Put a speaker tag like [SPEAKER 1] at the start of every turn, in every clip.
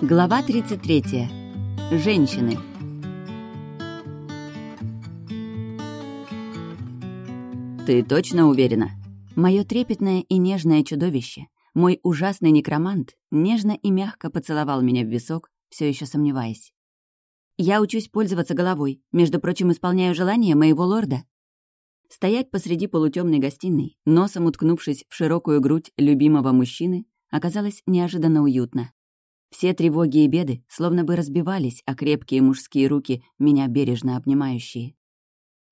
[SPEAKER 1] Глава 33. Женщины.
[SPEAKER 2] «Ты точно уверена?»
[SPEAKER 1] Мое трепетное и нежное чудовище, мой ужасный некромант, нежно и мягко поцеловал меня в висок, все еще сомневаясь. «Я учусь пользоваться головой, между прочим, исполняю желание моего лорда». Стоять посреди полутемной гостиной, носом уткнувшись в широкую грудь любимого мужчины, оказалось неожиданно уютно. Все тревоги и беды словно бы разбивались о крепкие мужские руки, меня бережно обнимающие.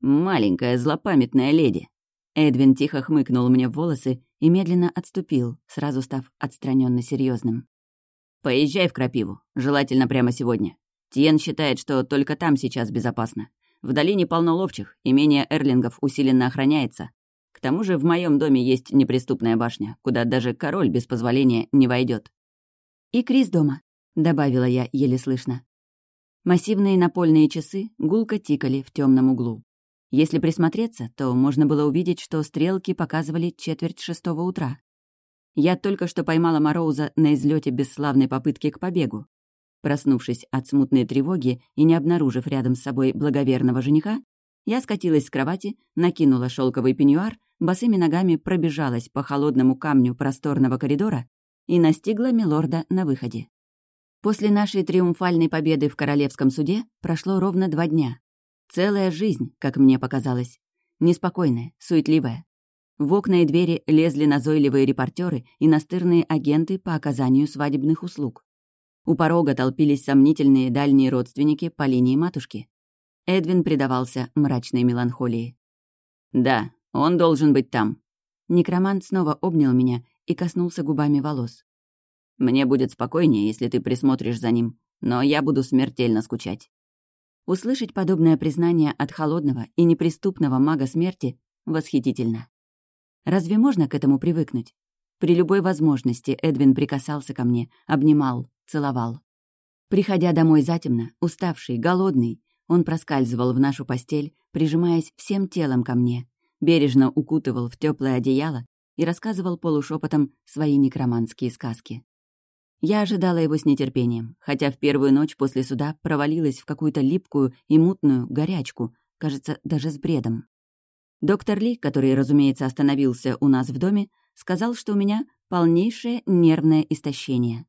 [SPEAKER 2] «Маленькая злопамятная леди!»
[SPEAKER 1] Эдвин тихо хмыкнул мне в волосы и медленно отступил, сразу став отстраненно серьезным.
[SPEAKER 2] «Поезжай в Крапиву, желательно прямо сегодня. Тиен считает, что только там сейчас безопасно. В долине полно ловчих, имение Эрлингов усиленно охраняется. К тому же в моем доме есть неприступная башня, куда даже король без позволения не войдет.
[SPEAKER 1] «И Крис дома», — добавила я еле слышно. Массивные напольные часы гулко тикали в темном углу. Если присмотреться, то можно было увидеть, что стрелки показывали четверть шестого утра. Я только что поймала Мороуза на излете бесславной попытки к побегу. Проснувшись от смутной тревоги и не обнаружив рядом с собой благоверного жениха, я скатилась с кровати, накинула шелковый пеньюар, босыми ногами пробежалась по холодному камню просторного коридора и настигла милорда на выходе. После нашей триумфальной победы в Королевском суде прошло ровно два дня. Целая жизнь, как мне показалось. Неспокойная, суетливая. В окна и двери лезли назойливые репортеры и настырные агенты по оказанию свадебных услуг. У порога толпились сомнительные дальние родственники по линии матушки. Эдвин предавался мрачной меланхолии.
[SPEAKER 2] «Да, он должен быть там».
[SPEAKER 1] Некромант снова обнял меня и коснулся губами волос.
[SPEAKER 2] «Мне будет спокойнее, если ты присмотришь за ним, но я буду смертельно скучать».
[SPEAKER 1] Услышать подобное признание от холодного и неприступного мага смерти восхитительно. Разве можно к этому привыкнуть? При любой возможности Эдвин прикасался ко мне, обнимал, целовал. Приходя домой затемно, уставший, голодный, он проскальзывал в нашу постель, прижимаясь всем телом ко мне, бережно укутывал в теплое одеяло и рассказывал полушепотом свои некроманские сказки. Я ожидала его с нетерпением, хотя в первую ночь после суда провалилась в какую-то липкую и мутную горячку, кажется, даже с бредом. Доктор Ли, который, разумеется, остановился у нас в доме, сказал, что у меня полнейшее нервное истощение.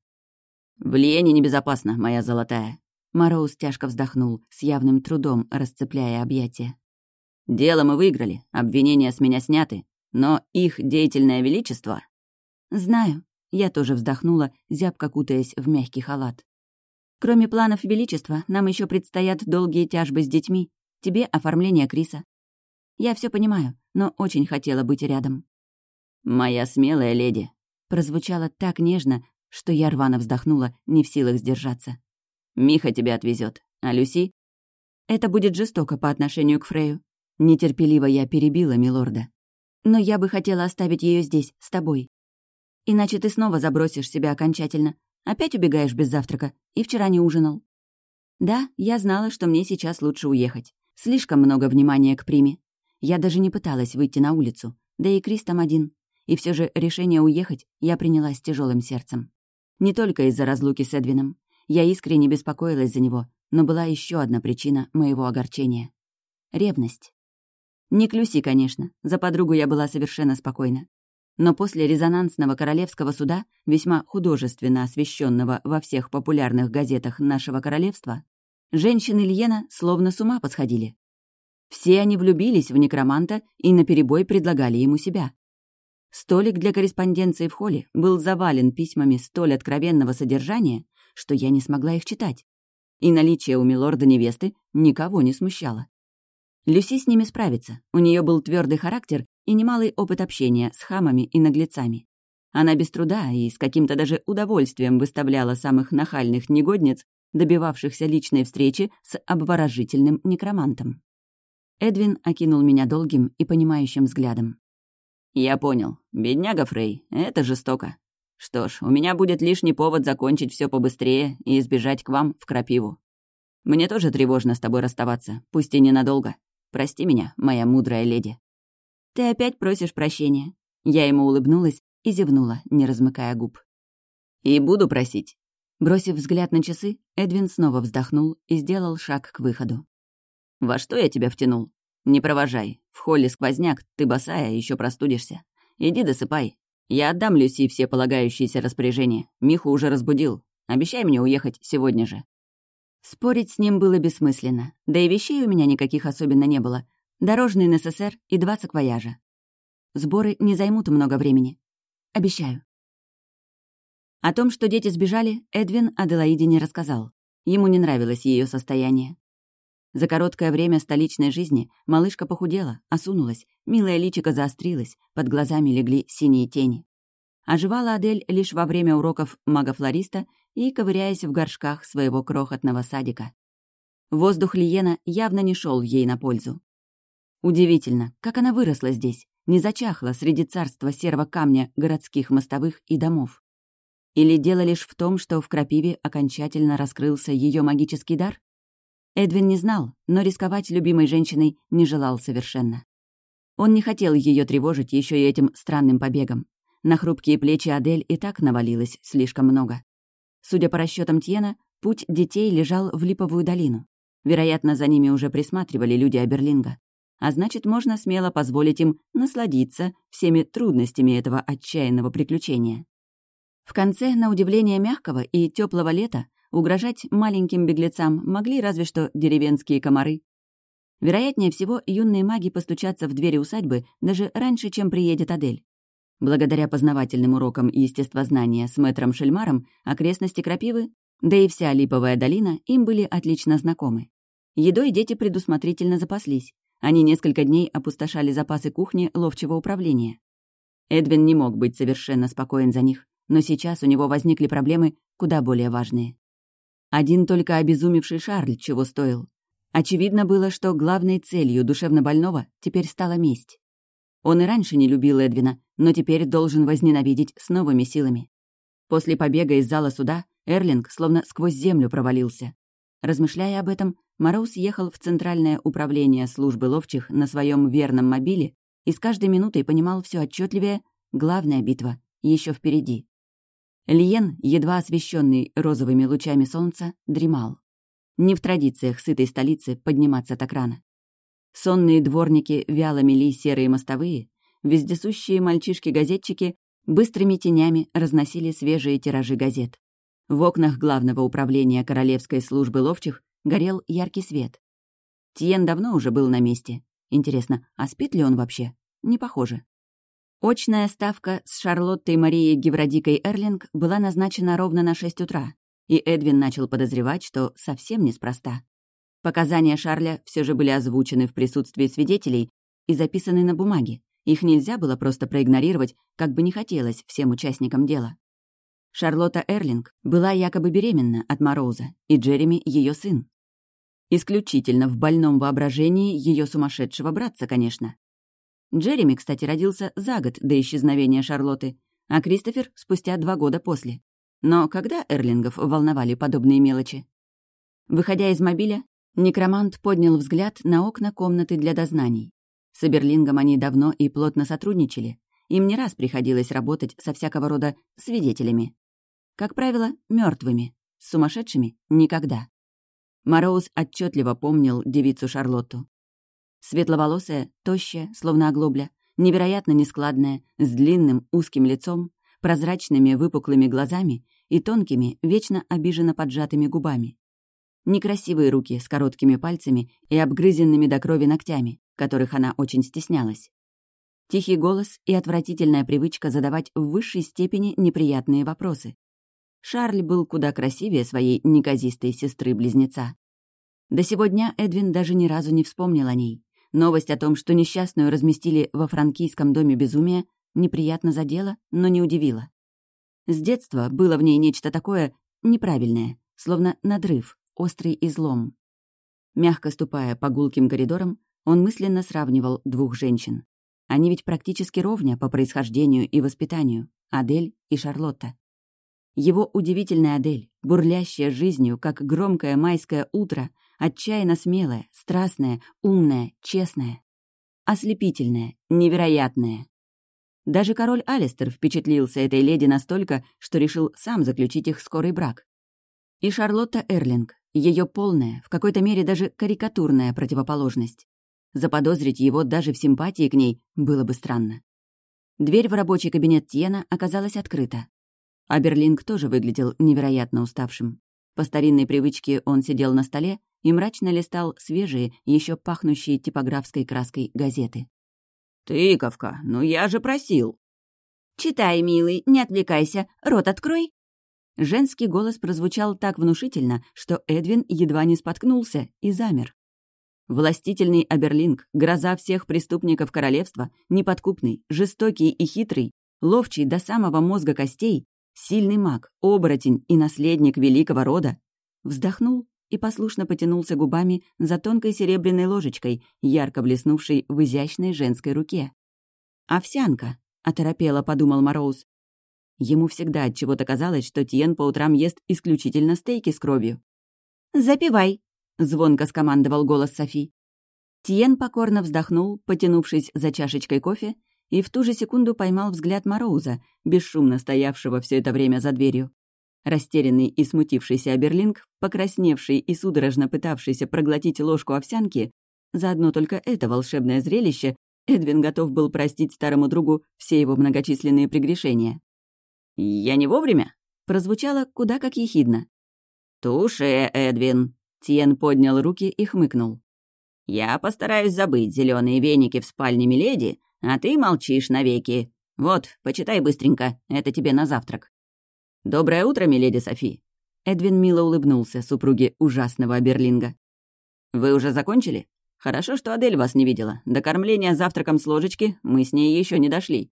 [SPEAKER 2] «Влияние небезопасно, моя золотая».
[SPEAKER 1] Мороуз тяжко вздохнул, с явным трудом расцепляя объятия.
[SPEAKER 2] «Дело мы выиграли, обвинения с меня сняты, но их деятельное величество...»
[SPEAKER 1] «Знаю», — я тоже вздохнула, зябко кутаясь в мягкий халат. «Кроме планов величества, нам еще предстоят долгие тяжбы с детьми, тебе оформление Криса. Я все понимаю, но очень хотела быть рядом».
[SPEAKER 2] «Моя смелая леди», —
[SPEAKER 1] прозвучало так нежно, что я рвано вздохнула, не в силах сдержаться.
[SPEAKER 2] «Миха тебя отвезет, а Люси?»
[SPEAKER 1] «Это будет жестоко по отношению к Фрею». Нетерпеливо я перебила милорда. Но я бы хотела оставить ее здесь, с тобой. Иначе ты снова забросишь себя окончательно. Опять убегаешь без завтрака. И вчера не ужинал. Да, я знала, что мне сейчас лучше уехать. Слишком много внимания к Приме. Я даже не пыталась выйти на улицу. Да и Крис там один. И все же решение уехать я приняла с тяжелым сердцем. Не только из-за разлуки с Эдвином. Я искренне беспокоилась за него, но была еще одна причина моего огорчения. Ревность. Не Клюси, конечно, за подругу я была совершенно спокойна. Но после резонансного королевского суда, весьма художественно освещенного во всех популярных газетах нашего королевства, женщины Льена словно с ума посходили. Все они влюбились в некроманта и наперебой предлагали ему себя. Столик для корреспонденции в холле был завален письмами столь откровенного содержания, что я не смогла их читать. И наличие у милорда невесты никого не смущало. Люси с ними справится. У нее был твердый характер и немалый опыт общения с хамами и наглецами. Она без труда и с каким-то даже удовольствием выставляла самых нахальных негодниц, добивавшихся личной встречи с обворожительным некромантом. Эдвин окинул меня долгим и понимающим взглядом.
[SPEAKER 2] «Я понял. Бедняга Фрей, это жестоко. Что ж, у меня будет лишний повод закончить все побыстрее и избежать к вам в крапиву. Мне тоже тревожно с тобой расставаться, пусть и ненадолго. Прости меня, моя мудрая леди».
[SPEAKER 1] «Ты опять просишь прощения». Я ему улыбнулась и зевнула, не размыкая губ.
[SPEAKER 2] «И буду просить».
[SPEAKER 1] Бросив взгляд на часы, Эдвин снова вздохнул и сделал шаг к выходу.
[SPEAKER 2] «Во что я тебя втянул? Не провожай. В холле сквозняк, ты босая, еще простудишься. Иди досыпай. Я отдам Люси все полагающиеся распоряжения. Миху уже разбудил. Обещай мне уехать сегодня же».
[SPEAKER 1] Спорить с ним было бессмысленно, да и вещей у меня никаких особенно не было. Дорожный НССР и два саквояжа. Сборы не займут много времени. Обещаю. О том, что дети сбежали, Эдвин Аделаиде не рассказал. Ему не нравилось ее состояние. За короткое время столичной жизни малышка похудела, осунулась, милая личико заострилась, под глазами легли синие тени. Оживала Адель лишь во время уроков мага-флориста и ковыряясь в горшках своего крохотного садика. Воздух Лиена явно не шел ей на пользу. Удивительно, как она выросла здесь, не зачахла среди царства серого камня городских мостовых и домов. Или дело лишь в том, что в крапиве окончательно раскрылся ее магический дар? Эдвин не знал, но рисковать любимой женщиной не желал совершенно. Он не хотел ее тревожить еще и этим странным побегом. На хрупкие плечи Адель и так навалилось слишком много. Судя по расчетам Тьена, путь детей лежал в Липовую долину. Вероятно, за ними уже присматривали люди Аберлинга. А значит, можно смело позволить им насладиться всеми трудностями этого отчаянного приключения. В конце, на удивление мягкого и теплого лета, угрожать маленьким беглецам могли разве что деревенские комары. Вероятнее всего, юные маги постучатся в двери усадьбы даже раньше, чем приедет Адель. Благодаря познавательным урокам естествознания с мэтром Шельмаром окрестности Крапивы, да и вся Липовая долина им были отлично знакомы. Едой дети предусмотрительно запаслись. Они несколько дней опустошали запасы кухни ловчего управления. Эдвин не мог быть совершенно спокоен за них но сейчас у него возникли проблемы куда более важные. Один только обезумевший Шарль чего стоил. Очевидно было, что главной целью душевнобольного теперь стала месть. Он и раньше не любил Эдвина, но теперь должен возненавидеть с новыми силами. После побега из зала суда Эрлинг словно сквозь землю провалился. Размышляя об этом, Мороз ехал в Центральное управление службы ловчих на своем верном мобиле и с каждой минутой понимал все отчетливее главная битва еще впереди. Лиен, едва освещенный розовыми лучами солнца, дремал. Не в традициях сытой столицы подниматься так рано. Сонные дворники вяло мели серые мостовые, вездесущие мальчишки-газетчики быстрыми тенями разносили свежие тиражи газет. В окнах главного управления Королевской службы ловчих горел яркий свет. Тиен давно уже был на месте. Интересно, а спит ли он вообще? Не похоже. Очная ставка с Шарлоттой Марией Геврадикой Эрлинг была назначена ровно на 6 утра, и Эдвин начал подозревать, что совсем неспроста. Показания Шарля все же были озвучены в присутствии свидетелей и записаны на бумаге. Их нельзя было просто проигнорировать, как бы не хотелось всем участникам дела. Шарлотта Эрлинг была якобы беременна от Мороза, и Джереми — ее сын. Исключительно в больном воображении ее сумасшедшего братца, конечно. Джереми, кстати, родился за год до исчезновения Шарлотты, а Кристофер — спустя два года после. Но когда Эрлингов волновали подобные мелочи? Выходя из мобиля, некромант поднял взгляд на окна комнаты для дознаний. С Эберлингом они давно и плотно сотрудничали. Им не раз приходилось работать со всякого рода свидетелями. Как правило, мертвыми, с сумасшедшими — никогда. Мороз отчетливо помнил девицу Шарлотту. Светловолосая, тощая, словно оглобля, невероятно нескладная, с длинным узким лицом, прозрачными выпуклыми глазами и тонкими, вечно обиженно поджатыми губами. Некрасивые руки с короткими пальцами и обгрызенными до крови ногтями, которых она очень стеснялась. Тихий голос и отвратительная привычка задавать в высшей степени неприятные вопросы. Шарль был куда красивее своей неказистой сестры-близнеца. До сего дня Эдвин даже ни разу не вспомнил о ней. Новость о том, что несчастную разместили во франкийском доме безумия, неприятно задела, но не удивила. С детства было в ней нечто такое неправильное, словно надрыв, острый излом. Мягко ступая по гулким коридорам, он мысленно сравнивал двух женщин. Они ведь практически ровня по происхождению и воспитанию — Адель и Шарлотта. Его удивительная Адель, бурлящая жизнью, как громкое майское утро, Отчаянно смелая, страстная, умная, честная. Ослепительная, невероятная. Даже король Алистер впечатлился этой леди настолько, что решил сам заключить их скорый брак. И Шарлотта Эрлинг, ее полная, в какой-то мере даже карикатурная противоположность. Заподозрить его даже в симпатии к ней было бы странно. Дверь в рабочий кабинет Тьена оказалась открыта. Аберлинг тоже выглядел невероятно уставшим. По старинной привычке он сидел на столе и мрачно листал свежие, еще пахнущие типографской краской газеты.
[SPEAKER 2] «Тыковка, ну я же просил!»
[SPEAKER 1] «Читай, милый, не отвлекайся, рот открой!» Женский голос прозвучал так внушительно, что Эдвин едва не споткнулся и замер. Властительный Аберлинг, гроза всех преступников королевства, неподкупный, жестокий и хитрый, ловчий до самого мозга костей, сильный маг, оборотень и наследник великого рода, вздохнул и послушно потянулся губами за тонкой серебряной ложечкой, ярко блеснувшей в изящной женской руке. «Овсянка», — оторопело подумал Мороуз. Ему всегда от чего то казалось, что Тиен по утрам ест исключительно стейки с кровью. «Запивай», — звонко скомандовал голос Софи. Тиен покорно вздохнул, потянувшись за чашечкой кофе, и в ту же секунду поймал взгляд Мороуза, бесшумно стоявшего все это время за дверью. Растерянный и смутившийся Аберлинг, покрасневший и судорожно пытавшийся проглотить ложку овсянки, за одно только это волшебное зрелище Эдвин готов был простить старому другу все его многочисленные прегрешения.
[SPEAKER 2] «Я не вовремя?»
[SPEAKER 1] прозвучало куда как ехидно.
[SPEAKER 2] «Туше, Эдвин!» Тиен поднял руки и хмыкнул. «Я постараюсь забыть зеленые веники в спальне Миледи, а ты молчишь навеки. Вот, почитай быстренько, это тебе на завтрак». «Доброе утро, миледи Софи!»
[SPEAKER 1] Эдвин мило улыбнулся супруге ужасного Аберлинга.
[SPEAKER 2] «Вы уже закончили? Хорошо, что Адель вас не видела. До кормления завтраком с ложечки мы с ней еще не дошли».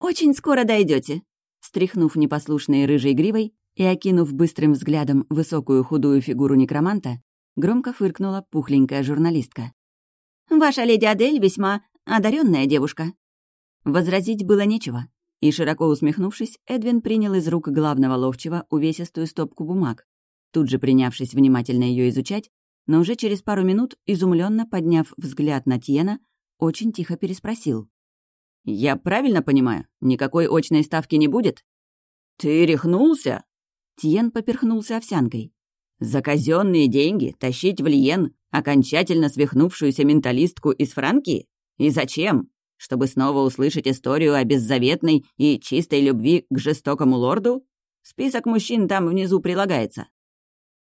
[SPEAKER 1] «Очень скоро дойдете, Стряхнув непослушной рыжей гривой и окинув быстрым взглядом высокую худую фигуру некроманта, громко фыркнула пухленькая журналистка. «Ваша леди Адель весьма одаренная девушка». Возразить было нечего, и, широко усмехнувшись, Эдвин принял из рук главного ловчего увесистую стопку бумаг, тут же принявшись внимательно ее изучать, но уже через пару минут, изумленно подняв взгляд на Тьена, очень тихо переспросил.
[SPEAKER 2] «Я правильно понимаю? Никакой очной ставки не будет?» «Ты рехнулся?»
[SPEAKER 1] Тьен поперхнулся овсянкой.
[SPEAKER 2] «За казенные деньги тащить в Лиен окончательно свихнувшуюся менталистку из Франкии? И зачем? Чтобы снова услышать историю о беззаветной и чистой любви к жестокому лорду? Список мужчин там внизу прилагается.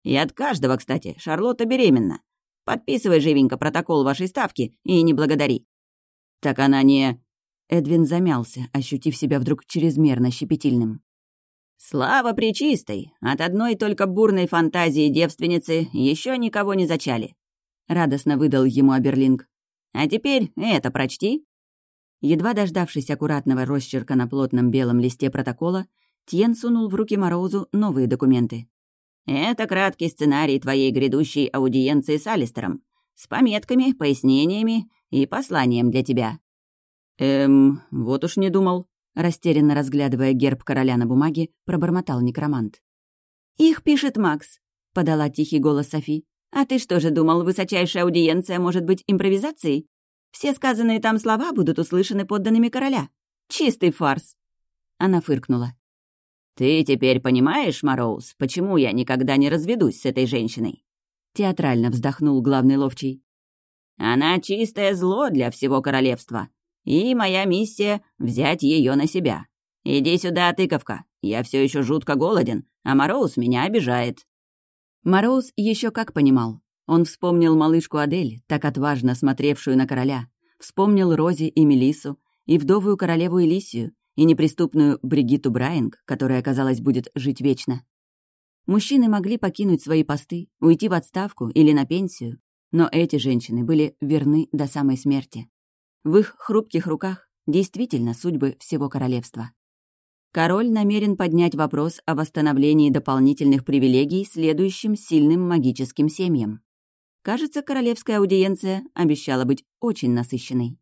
[SPEAKER 2] И от каждого, кстати, Шарлотта беременна. Подписывай живенько протокол вашей ставки и не благодари».
[SPEAKER 1] «Так она не...» Эдвин замялся, ощутив себя вдруг чрезмерно щепетильным.
[SPEAKER 2] «Слава пречистой! От одной только бурной фантазии девственницы еще никого не зачали!» Радостно выдал ему Аберлинг. «А теперь это прочти!»
[SPEAKER 1] Едва дождавшись аккуратного росчерка на плотном белом листе протокола, Тьен сунул в руки Мороузу новые документы.
[SPEAKER 2] «Это краткий сценарий твоей грядущей аудиенции с Алистером, с пометками, пояснениями и посланием для тебя.
[SPEAKER 1] «Эм, вот уж не думал», — растерянно разглядывая герб короля на бумаге, пробормотал некромант. «Их пишет Макс», — подала тихий голос Софи. «А ты что же думал, высочайшая аудиенция может быть импровизацией? Все сказанные там слова будут услышаны подданными короля. Чистый фарс». Она фыркнула.
[SPEAKER 2] «Ты теперь понимаешь, Мороуз, почему я никогда не разведусь с этой женщиной?»
[SPEAKER 1] Театрально вздохнул главный ловчий.
[SPEAKER 2] «Она чистое зло для всего королевства. И моя миссия — взять ее на себя. Иди сюда, тыковка. Я все еще жутко голоден, а Мороз меня обижает».
[SPEAKER 1] Мороз еще как понимал. Он вспомнил малышку Адель, так отважно смотревшую на короля, вспомнил Рози и Мелису, и вдовую королеву Элисию, и неприступную Бригиту Брайанг, которая, казалось, будет жить вечно. Мужчины могли покинуть свои посты, уйти в отставку или на пенсию, но эти женщины были верны до самой смерти. В их хрупких руках действительно судьбы всего королевства. Король намерен поднять вопрос о восстановлении дополнительных привилегий следующим сильным магическим семьям. Кажется, королевская аудиенция обещала быть очень насыщенной.